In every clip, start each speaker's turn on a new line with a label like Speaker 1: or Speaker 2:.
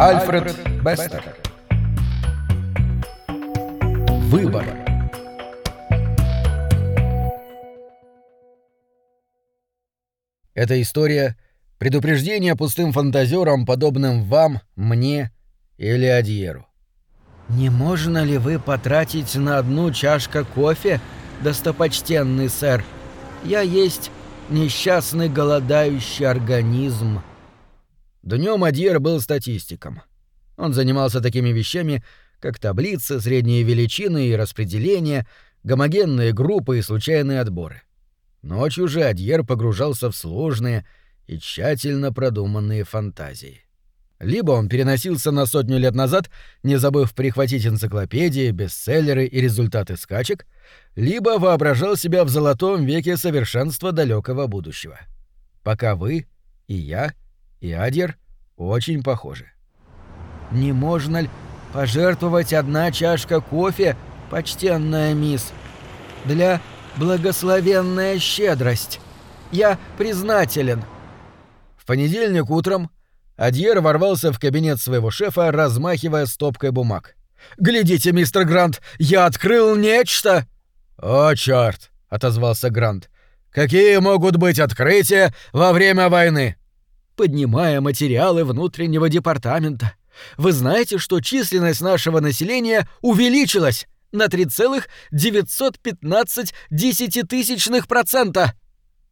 Speaker 1: Альфред Бестер. Выбор. Эта история — предупреждение пустым фантазерам, подобным вам, мне или Адьеру.
Speaker 2: «Не можно ли вы потратить на одну чашка кофе, достопочтенный сэр? Я есть несчастный голодающий организм».
Speaker 1: Днем Адьер был статистиком. Он занимался такими вещами, как таблицы, средние величины и распределения, гомогенные группы и случайные отборы. Ночью же Адьер погружался в сложные и тщательно продуманные фантазии. Либо он переносился на сотню лет назад, не забыв прихватить энциклопедии, бестселлеры и результаты скачек, либо воображал себя в золотом веке совершенства далекого будущего. Пока вы и я — и Адьер очень похожи.
Speaker 2: «Не можно ли пожертвовать одна чашка кофе, почтенная мисс? Для благословенная щедрость. Я признателен».
Speaker 1: В понедельник утром Адьер ворвался в кабинет своего шефа, размахивая стопкой бумаг. «Глядите, мистер Грант, я открыл нечто!» «О, чёрт!» — отозвался Грант. «Какие могут быть открытия во время войны?»
Speaker 2: Поднимая материалы внутреннего департамента. Вы знаете, что численность нашего населения увеличилась на 3,915 десятитысячных процента.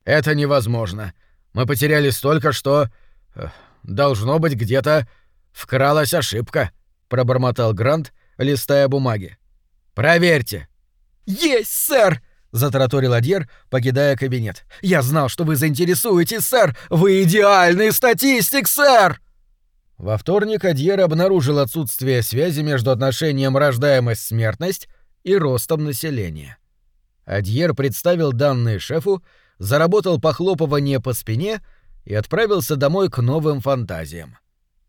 Speaker 1: Это невозможно. Мы потеряли столько, что... Э, должно быть, где-то вкралась ошибка, пробормотал Грант, листая бумаги. Проверьте.
Speaker 2: Есть, сэр! Затараторил Адьер, покидая кабинет. «Я знал, что вы заинтересуетесь, сэр! Вы идеальный статистик, сэр!»
Speaker 1: Во вторник Адьер обнаружил отсутствие связи между отношением рождаемость-смертность и ростом населения. Адьер представил данные шефу, заработал похлопывание по спине и отправился домой к новым фантазиям.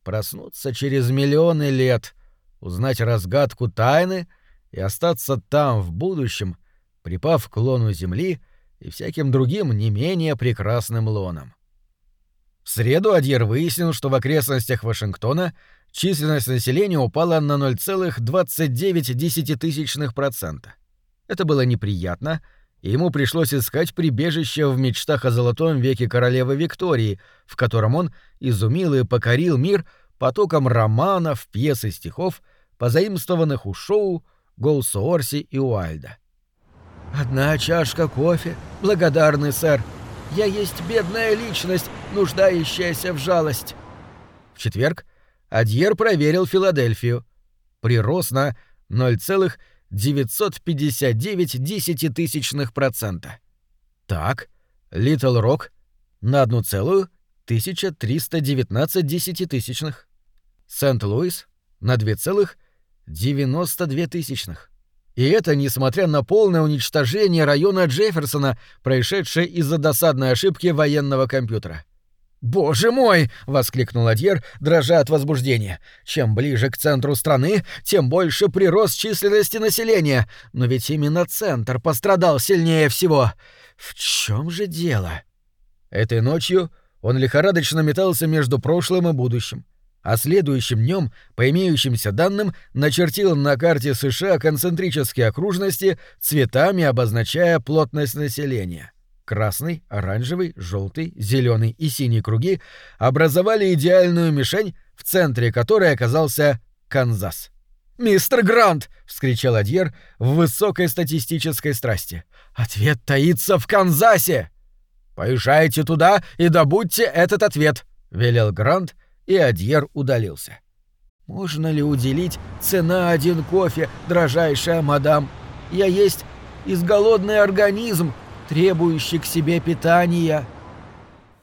Speaker 1: Проснуться через миллионы лет, узнать разгадку тайны и остаться там в будущем — припав к лону земли и всяким другим не менее прекрасным лонам. В среду Адьер выяснил, что в окрестностях Вашингтона численность населения упала на 0,29%. Это было неприятно, и ему пришлось искать прибежище в мечтах о золотом веке королевы Виктории, в котором он изумил и покорил мир потоком романов, пьес и стихов, позаимствованных у Шоу, Голсуорси и Уальда.
Speaker 2: «Одна чашка кофе, благодарный сэр. Я есть бедная личность, нуждающаяся в жалость».
Speaker 1: В четверг Адьер проверил Филадельфию. Прирос на 0,959 десятитысячных процента. Так, Литл Рок на 1,1319 десятитысячных. Сент-Луис на 2,92 тысячных. И это несмотря на полное уничтожение района Джефферсона, происшедшее из-за досадной ошибки военного компьютера. «Боже мой!» — воскликнул Адьер, дрожа от возбуждения. «Чем ближе к центру страны, тем больше прирост численности населения. Но ведь именно центр пострадал сильнее всего. В чем же дело?» Этой ночью он лихорадочно метался между прошлым и будущим а следующим днем, по имеющимся данным, начертил на карте США концентрические окружности, цветами обозначая плотность населения. Красный, оранжевый, желтый, зеленый и синий круги образовали идеальную мишень, в центре которой оказался Канзас. «Мистер Грант!» — вскричал Адьер в высокой статистической страсти. «Ответ таится в Канзасе!» «Поезжайте туда и добудьте этот ответ», — велел Грант, — и Адьер удалился.
Speaker 2: «Можно ли уделить цена один кофе, дрожайшая мадам? Я есть изголодный организм, требующий к себе питания».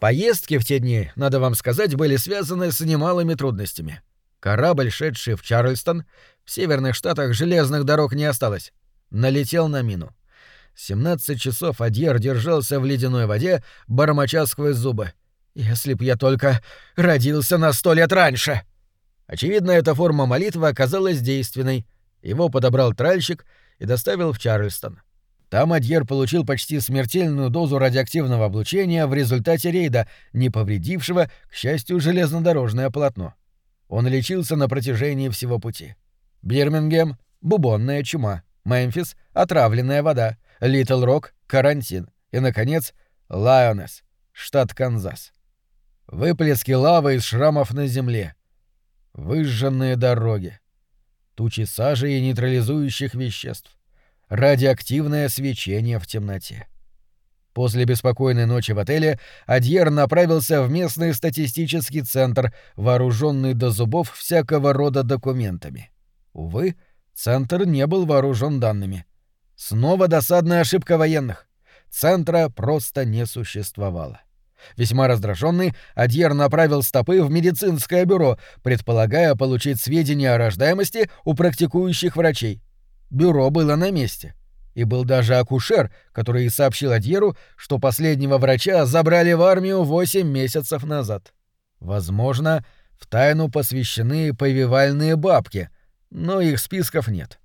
Speaker 1: Поездки в те дни, надо вам сказать, были связаны с немалыми трудностями. Корабль, шедший в Чарльстон, в северных штатах железных дорог не осталось, налетел на мину. 17 часов Адьер держался в ледяной воде, бормоча сквозь зубы. Если б я только родился на сто лет раньше. Очевидно, эта форма молитвы оказалась действенной. Его подобрал тральщик и доставил в Чарльстон. Там Адьер получил почти смертельную дозу радиоактивного облучения в результате рейда, не повредившего, к счастью, железнодорожное полотно. Он лечился на протяжении всего пути. Бирмингем — бубонная чума, Мемфис — отравленная вода, Литл Рок — карантин и, наконец, Лайонес, штат Канзас. Выплески лавы из шрамов на земле. Выжженные дороги. Тучи сажи и нейтрализующих веществ. Радиоактивное свечение в темноте. После беспокойной ночи в отеле Адьер направился в местный статистический центр, вооруженный до зубов всякого рода документами. Увы, центр не был вооружен данными. Снова досадная ошибка военных. Центра просто не существовало. Весьма раздраженный, Адьер направил стопы в медицинское бюро, предполагая получить сведения о рождаемости у практикующих врачей. Бюро было на месте. И был даже акушер, который сообщил Адьеру, что последнего врача забрали в армию 8 месяцев назад. Возможно, в тайну посвящены повивальные бабки, но их списков нет.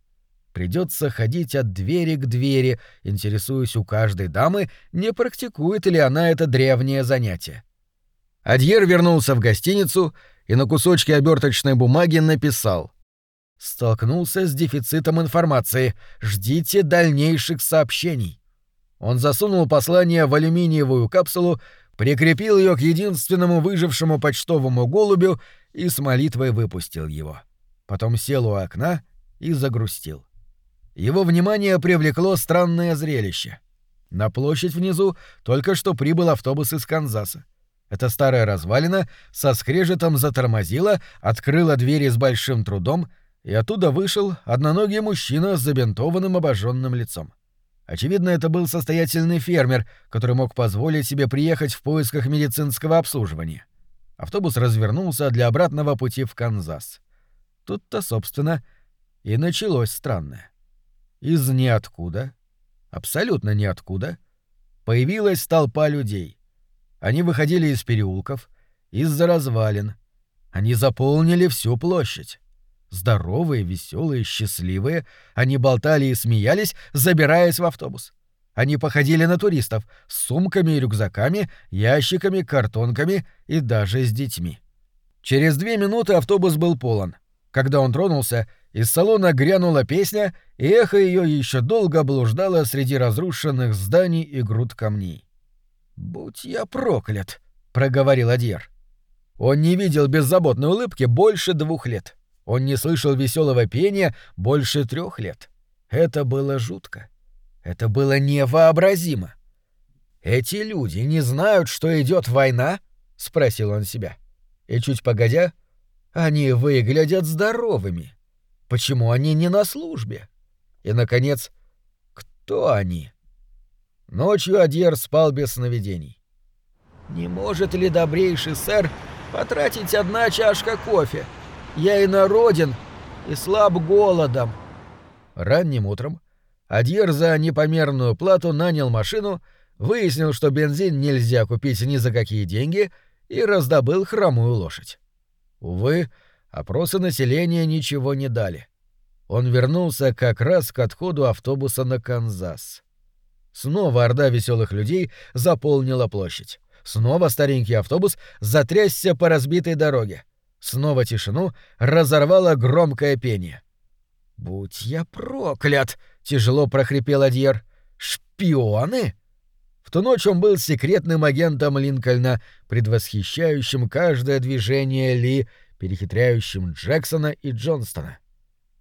Speaker 1: Придется ходить от двери к двери, интересуясь у каждой дамы, не практикует ли она это древнее занятие. Адьер вернулся в гостиницу и на кусочке оберточной бумаги написал «Столкнулся с дефицитом информации. Ждите дальнейших сообщений». Он засунул послание в алюминиевую капсулу, прикрепил ее к единственному выжившему почтовому голубю и с молитвой выпустил его. Потом сел у окна и загрустил. Его внимание привлекло странное зрелище. На площадь внизу только что прибыл автобус из Канзаса. Эта старая развалина со скрежетом затормозила, открыла двери с большим трудом, и оттуда вышел одноногий мужчина с забинтованным обожженным лицом. Очевидно, это был состоятельный фермер, который мог позволить себе приехать в поисках медицинского обслуживания. Автобус развернулся для обратного пути в Канзас. Тут-то, собственно, и началось странное. Из ниоткуда, абсолютно ниоткуда, появилась толпа людей. Они выходили из переулков, из-за развалин. Они заполнили всю площадь. Здоровые, веселые, счастливые, они болтали и смеялись, забираясь в автобус. Они походили на туристов с сумками и рюкзаками, ящиками, картонками и даже с детьми. Через две минуты автобус был полон. Когда он тронулся, из салона грянула песня, и эхо ее еще долго блуждало среди разрушенных зданий и груд камней. «Будь я проклят!» — проговорил Адьер. Он не видел беззаботной улыбки больше двух лет. Он не слышал веселого пения больше трех лет. Это было жутко. Это было невообразимо. «Эти люди не знают, что идет война?» — спросил он себя. И чуть погодя, они выглядят здоровыми. Почему они не на службе? И, наконец, кто они? Ночью Адьер спал без сновидений. «Не может ли добрейший сэр потратить одна чашка кофе? Я и народен, и слаб голодом». Ранним утром Адьер за непомерную плату нанял машину, выяснил, что бензин нельзя купить ни за какие деньги, и раздобыл хромую лошадь. Увы, опросы населения ничего не дали. Он вернулся как раз к отходу автобуса на Канзас. Снова орда веселых людей заполнила площадь. Снова старенький автобус затрясся по разбитой дороге. Снова тишину разорвало громкое пение. «Будь я проклят!» — тяжело прохрипел Адьер. «Шпионы?» В ту ночь он был секретным агентом Линкольна, предвосхищающим каждое движение Ли, перехитряющим Джексона и Джонстона.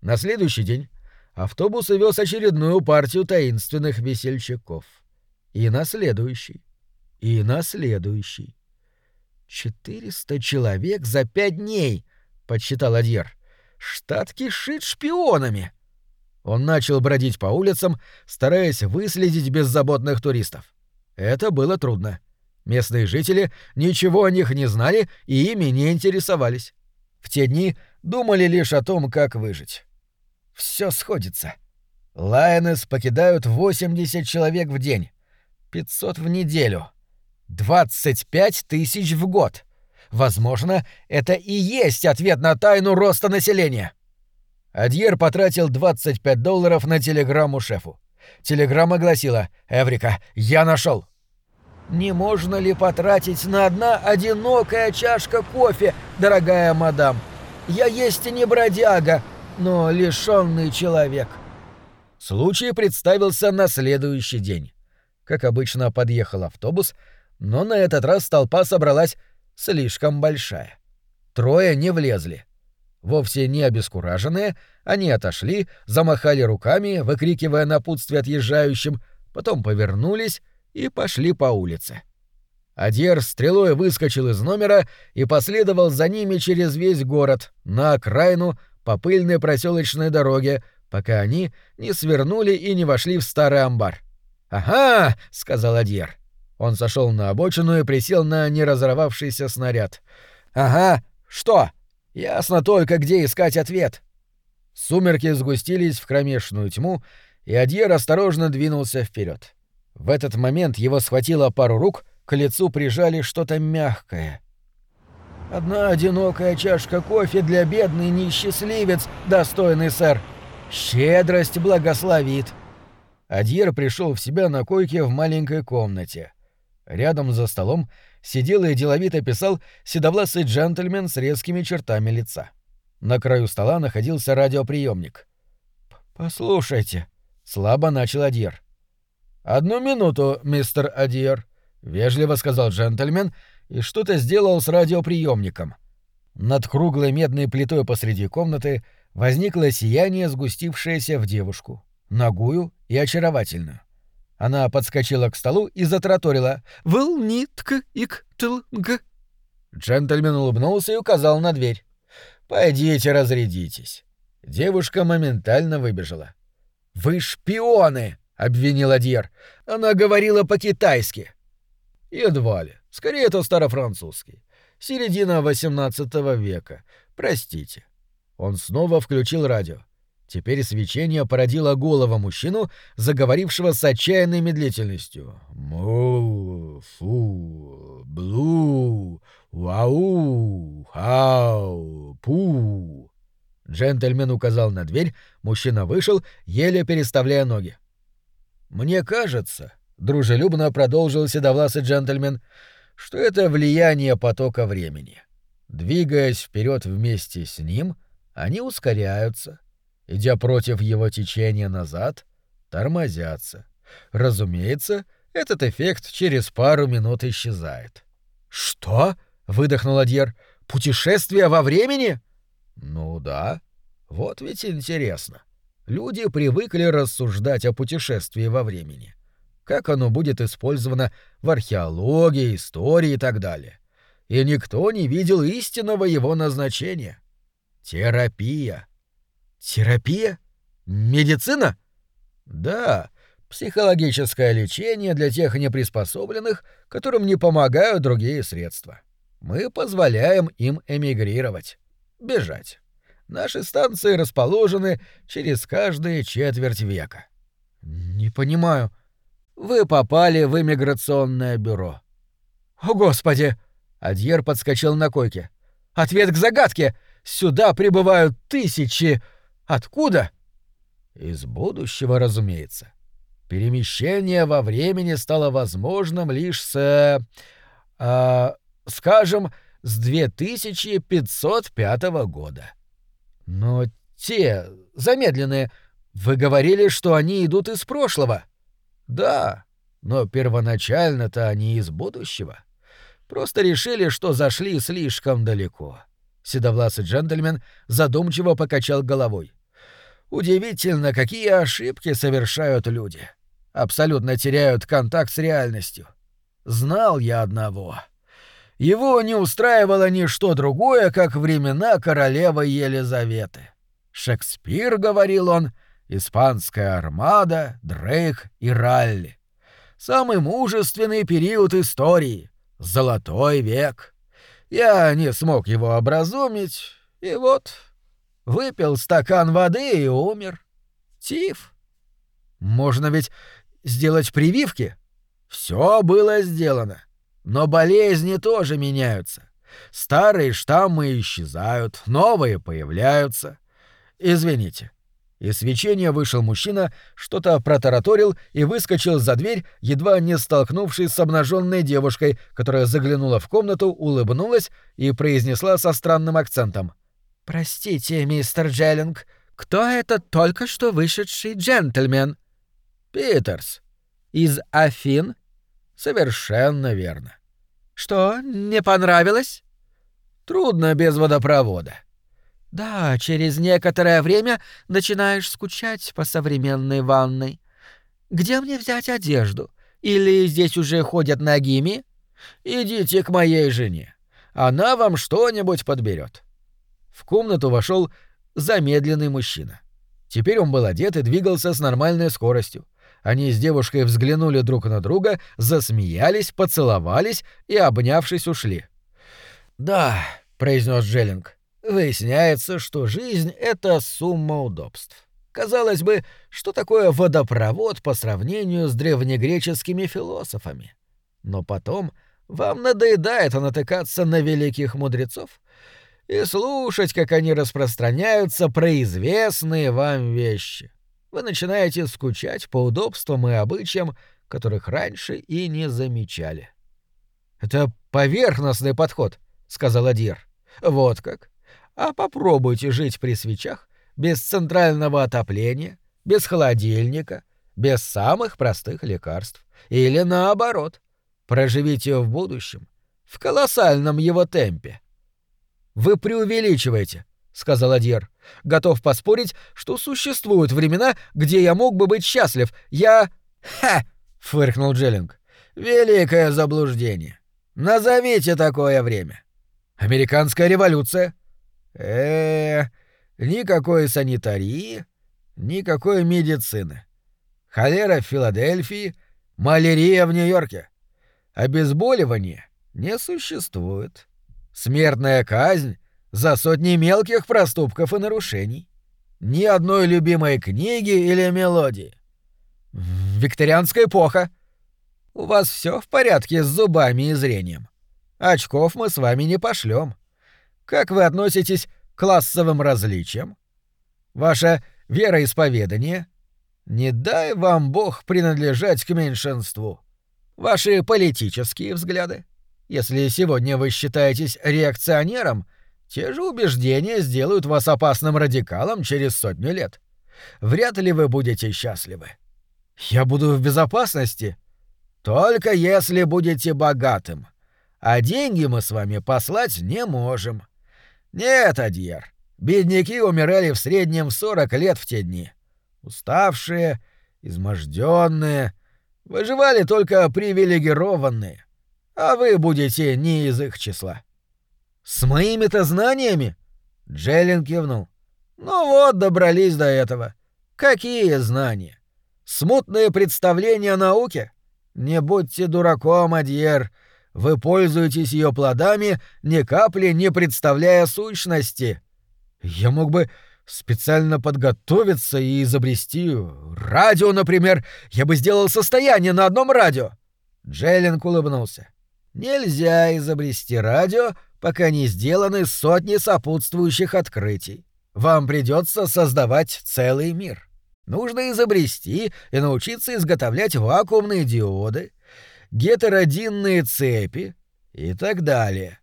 Speaker 1: На следующий день автобус вез очередную партию таинственных весельчаков. И на следующий. И на следующий. «Четыреста человек за пять дней!» — подсчитал Адьер. «Штат кишит шпионами!» Он начал бродить по улицам, стараясь выследить беззаботных туристов. Это было трудно. Местные жители ничего о них не знали и ими не интересовались. В те дни думали лишь о том, как выжить. Все сходится. Лайонес покидают 80 человек в день. 500 в неделю. 25 тысяч в год. Возможно, это и есть ответ на тайну роста населения. Адьер потратил 25 долларов на телеграмму шефу. Телеграмма гласила «Эврика, я нашел. «Не можно ли потратить на одна одинокая чашка кофе, дорогая мадам?
Speaker 2: Я есть не бродяга, но лишенный человек».
Speaker 1: Случай представился на следующий день. Как обычно, подъехал автобус, но на этот раз толпа собралась слишком большая. Трое не влезли. Вовсе не обескураженные, они отошли, замахали руками, выкрикивая напутствие отъезжающим, потом повернулись и пошли по улице. Адьер стрелой выскочил из номера и последовал за ними через весь город, на окраину, по пыльной проселочной дороге, пока они не свернули и не вошли в старый амбар. «Ага!» — сказал Адьер. Он сошел на обочину и присел на неразорвавшийся снаряд. «Ага! Что?» Ясно только, где искать ответ. Сумерки сгустились в кромешную тьму, и Адьер осторожно двинулся вперед. В этот момент его схватило пару рук, к лицу прижали что-то мягкое.
Speaker 2: «Одна одинокая чашка кофе для бедный несчастливец, достойный сэр. Щедрость благословит».
Speaker 1: Адьер пришел в себя на койке в маленькой комнате. Рядом за столом сидел и деловито писал седовласый джентльмен с резкими чертами лица. На краю стола находился радиоприемник. «Послушайте», — слабо начал Адьер. «Одну минуту, мистер Адьер», — вежливо сказал джентльмен и что-то сделал с радиоприемником. Над круглой медной плитой посреди комнаты возникло сияние, сгустившееся в девушку, нагую и очаровательную. Она подскочила к столу и затраторила «Выл-нитка ик тлнг». Джентльмен улыбнулся и указал на дверь. «Пойдите разрядитесь». Девушка моментально выбежала. «Вы шпионы!» — обвинил Адьер. «Она говорила по-китайски». «Едва ли. Скорее, это старофранцузский. Середина XVIII века. Простите». Он снова включил радио. Теперь свечение породило голову мужчину, заговорившего с отчаянной медлительностью. «Му, фу, блу, вау, хау, пу». Джентльмен указал на дверь, мужчина вышел, еле переставляя ноги. «Мне кажется», — дружелюбно продолжил седовласый джентльмен, — «что это влияние потока времени. Двигаясь вперед вместе с ним, они ускоряют» идя против его течения назад, тормозятся. Разумеется, этот эффект через пару минут исчезает. «Что?» — выдохнул Адьер. «Путешествие во времени?» «Ну да. Вот ведь интересно. Люди привыкли рассуждать о путешествии во времени. Как оно будет использовано в археологии, истории и так далее. И никто не видел истинного его назначения. Терапия. Терапия? Медицина? Да, психологическое лечение для тех неприспособленных, которым не помогают другие средства. Мы позволяем им эмигрировать, бежать. Наши станции расположены через каждые четверть века. Не понимаю. Вы попали в иммиграционное бюро. О, господи! Адьер подскочил на койке. Ответ к загадке. Сюда прибывают тысячи Откуда? Из будущего, разумеется. Перемещение во времени стало возможным лишь с... Э, скажем, с 2505 года. Но те, замедленные, вы говорили, что они идут из прошлого. Да, но первоначально-то они из будущего. Просто решили, что зашли слишком далеко. Седовласый джентльмен задумчиво покачал головой. Удивительно, какие ошибки совершают люди. Абсолютно теряют контакт с реальностью. Знал я одного. Его не устраивало ничто другое, как времена королевы Елизаветы. Шекспир, говорил он, испанская армада, Дрейк и Ралли. Самый мужественный период истории. Золотой век. Я не смог его образумить, и вот Выпил стакан воды и умер. Тиф. Можно ведь сделать прививки? Все было сделано. Но болезни тоже меняются. Старые штаммы исчезают, новые появляются. Извините. Из свечения вышел мужчина, что-то протараторил и выскочил за дверь, едва не столкнувшись с обнаженной девушкой, которая заглянула в комнату, улыбнулась и произнесла со странным акцентом.
Speaker 2: «Простите, мистер Джеллинг, кто этот только что вышедший джентльмен?»
Speaker 1: «Питерс».
Speaker 2: «Из Афин?»
Speaker 1: «Совершенно верно».
Speaker 2: «Что, не понравилось?»
Speaker 1: «Трудно без водопровода».
Speaker 2: «Да, через некоторое время начинаешь скучать по современной ванной. Где мне взять одежду? Или здесь уже ходят нагими?»
Speaker 1: «Идите к моей жене. Она вам что-нибудь подберет. В комнату вошел замедленный мужчина. Теперь он был одет и двигался с нормальной скоростью. Они с девушкой взглянули друг на друга, засмеялись, поцеловались и, обнявшись, ушли. «Да», — произнес Джеллинг, — «выясняется, что жизнь — это сумма удобств. Казалось бы, что такое водопровод по сравнению с древнегреческими философами? Но потом вам надоедает натыкаться на великих мудрецов, и слушать, как они распространяются про известные вам вещи. Вы начинаете скучать по удобствам и обычаям, которых раньше и не замечали. «Это поверхностный подход», — сказал Адир. «Вот как. А попробуйте жить при свечах, без центрального отопления, без холодильника, без самых простых лекарств. Или наоборот. Проживите в будущем, в колоссальном его темпе. «Вы преувеличиваете», — сказал Адьер. «Готов поспорить, что существуют времена, где я мог бы быть счастлив. Я...» «Ха!» — фыркнул Джеллинг. «Великое заблуждение. Назовите такое время».
Speaker 2: «Американская революция».
Speaker 1: Э, -э никакой санитарии, никакой медицины. Холера в Филадельфии, малярия в Нью-Йорке. Обезболивания не существует. Смертная казнь за сотни мелких проступков и нарушений. Ни одной любимой книги или мелодии.
Speaker 2: Викторианская эпоха.
Speaker 1: У вас все в порядке с зубами и зрением. Очков мы с вами не пошлем. Как вы относитесь к классовым различиям? Ваше вероисповедание? Не дай вам Бог принадлежать к меньшинству. Ваши политические взгляды? Если сегодня вы считаетесь реакционером, те же убеждения сделают вас опасным радикалом через сотню лет. Вряд ли вы будете счастливы.
Speaker 2: Я буду в безопасности.
Speaker 1: Только если будете богатым. А деньги мы с вами послать не можем. Нет, Адьер, бедняки умирали в среднем в 40 лет в те дни. Уставшие, изможденные, выживали только привилегированные а вы будете не из их числа.
Speaker 2: С моими-то знаниями?
Speaker 1: Джеллин кивнул. Ну вот, добрались до этого. Какие знания? Смутные представления о науке? Не будьте дураком, Адьер. Вы пользуетесь ее плодами, ни капли не представляя сущности.
Speaker 2: Я мог бы специально подготовиться и изобрести радио, например. Я бы сделал состояние на одном радио.
Speaker 1: Джеллинг улыбнулся. Нельзя изобрести радио, пока не сделаны сотни сопутствующих открытий. Вам придется создавать целый мир. Нужно изобрести и научиться изготовлять вакуумные диоды, гетеродинные цепи и так далее.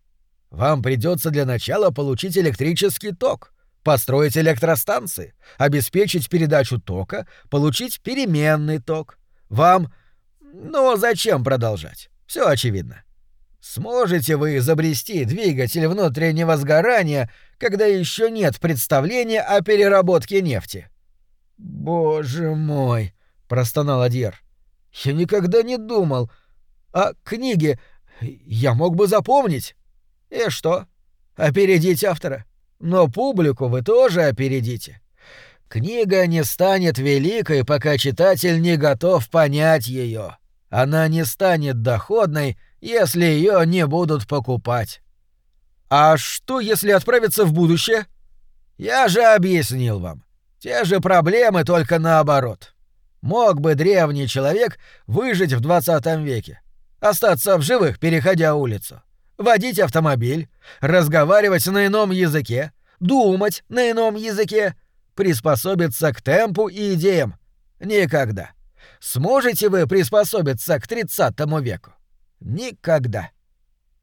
Speaker 1: Вам придется для начала получить электрический ток, построить электростанции, обеспечить передачу тока, получить переменный ток. Вам... Но зачем продолжать? Все очевидно. Сможете вы изобрести двигатель внутреннего сгорания, когда еще нет представления о переработке нефти?
Speaker 2: Боже мой, простонал Адьер. Я никогда не думал. А книги я мог бы запомнить.
Speaker 1: И что? Опередить автора. Но публику вы тоже опередите. Книга не станет великой, пока читатель не готов понять ее. Она не станет доходной, если ее не будут покупать.
Speaker 2: А что, если отправиться в будущее?
Speaker 1: Я же объяснил вам. Те же проблемы, только наоборот. Мог бы древний человек выжить в 20 веке, остаться в живых, переходя улицу, водить автомобиль, разговаривать на ином языке, думать на ином языке, приспособиться к темпу и идеям? Никогда. Сможете вы приспособиться к 30 веку? Никогда.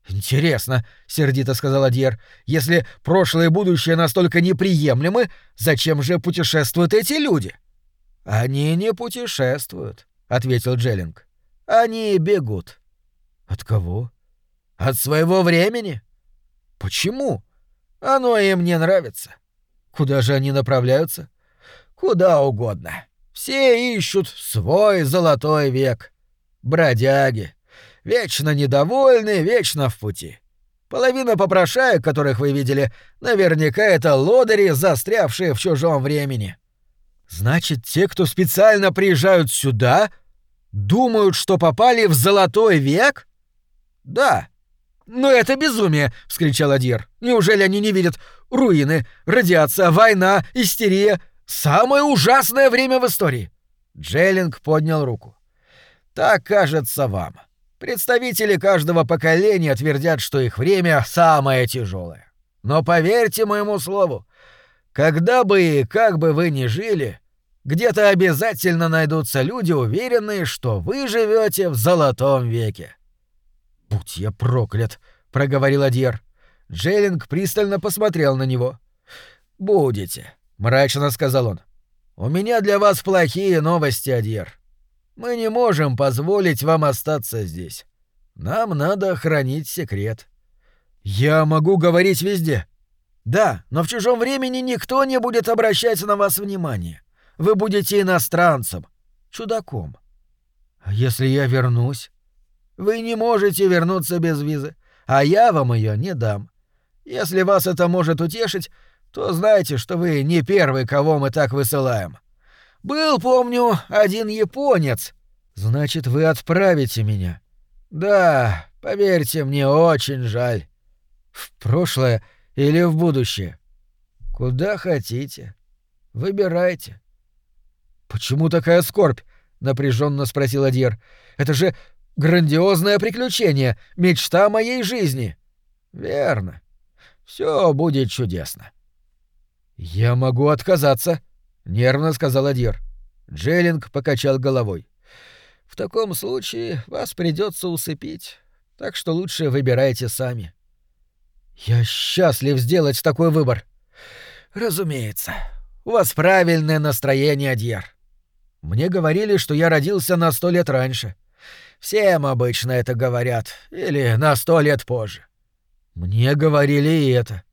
Speaker 1: «Интересно», — сердито сказал Адьер, — «если прошлое и будущее настолько неприемлемы, зачем же путешествуют эти люди?» «Они не путешествуют», — ответил Джеллинг. «Они бегут». «От кого?» «От своего времени». «Почему?» «Оно им не нравится». «Куда же они направляются?» «Куда угодно. Все ищут свой золотой век. Бродяги. Вечно недовольны, вечно в пути. Половина попрошаек, которых вы видели, наверняка это лодыри, застрявшие в чужом времени. Значит, те, кто специально приезжают сюда, думают, что попали в золотой век? Да. Но это безумие, вскричал Адьер. Неужели они не видят руины, радиация, война, истерия, самое ужасное время в истории? Джеллинг поднял руку. Так кажется вам. Представители каждого поколения твердят, что их время самое тяжелое. Но поверьте моему слову, когда бы и как бы вы ни жили, где-то обязательно найдутся люди, уверенные, что вы живете в золотом веке. «Будь я проклят!» — проговорил Адьер. Джеллинг пристально посмотрел на него. «Будете», — мрачно сказал он. «У меня для вас плохие новости, Адьер. Мы не можем позволить вам остаться здесь. Нам надо хранить секрет». «Я могу говорить везде». «Да, но в чужом времени никто не будет обращать на вас внимание вы будете иностранцем, чудаком. А если я вернусь? Вы не можете вернуться без визы, а я вам ее не дам. Если вас это может утешить, то знайте, что вы не первый, кого мы так высылаем. Был, помню, один японец. Значит, вы отправите меня. Да, поверьте, мне очень жаль. В прошлое или в будущее? Куда хотите. Выбирайте. «Почему такая скорбь?» — напряженно спросил Адьер. «Это же грандиозное приключение, мечта моей жизни». «Верно. Все будет чудесно». «Я могу отказаться», — нервно сказал Адьер. Джеллинг покачал головой. «В таком случае вас придется усыпить, так что лучше выбирайте сами». «Я счастлив сделать такой выбор». «Разумеется. У вас правильное настроение, Адьер. Мне говорили, что я родился на сто лет раньше. Всем обычно это говорят. Или на сто лет позже. Мне говорили и это.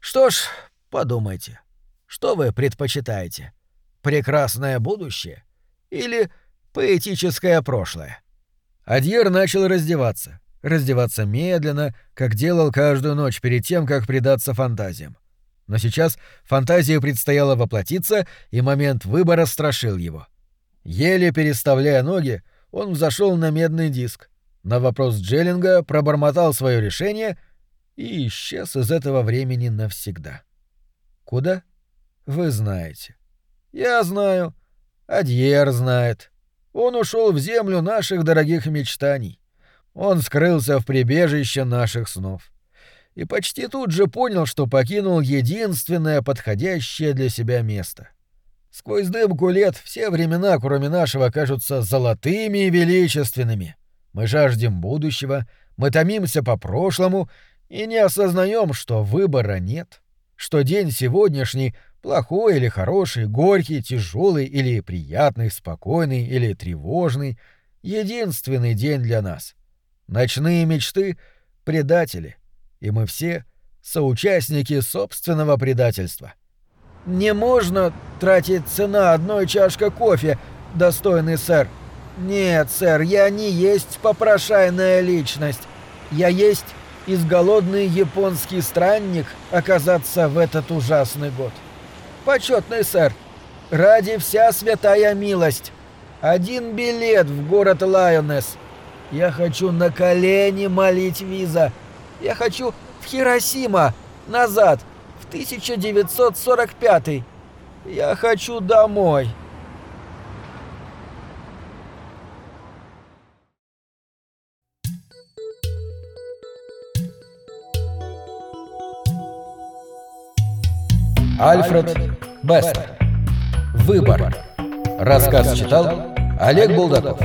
Speaker 1: Что ж, подумайте. Что вы предпочитаете? Прекрасное будущее? Или поэтическое прошлое? Адьер начал раздеваться. Раздеваться медленно, как делал каждую ночь перед тем, как предаться фантазиям. Но сейчас фантазии предстояло воплотиться, и момент выбора страшил его. Еле переставляя ноги, он взошел на медный диск. На вопрос Джеллинга пробормотал свое решение и исчез из этого времени навсегда. Куда? Вы знаете. Я знаю. Адьер знает. Он ушел в землю наших дорогих мечтаний. Он скрылся в прибежище наших снов. И почти тут же понял, что покинул единственное подходящее для себя место. Сквозь дымку лет все времена, кроме нашего, кажутся золотыми и величественными. Мы жаждем будущего, мы томимся по прошлому и не осознаем, что выбора нет, что день сегодняшний плохой или хороший, горький, тяжелый или приятный, спокойный или тревожный, единственный день для нас. Ночные мечты — предатели, и мы все — соучастники собственного предательства. — не можно тратить цена одной чашка кофе, достойный сэр. Нет, сэр, я не есть попрошайная личность. Я есть изголодный японский странник оказаться в этот ужасный год. Почетный сэр, ради вся святая милость. Один билет в город Лайонес. Я хочу на колени молить виза. Я хочу в Хиросима, назад, 1945. Я хочу домой.
Speaker 3: Альфред Бестер. Выбор. Рассказ читал Олег Булдаков.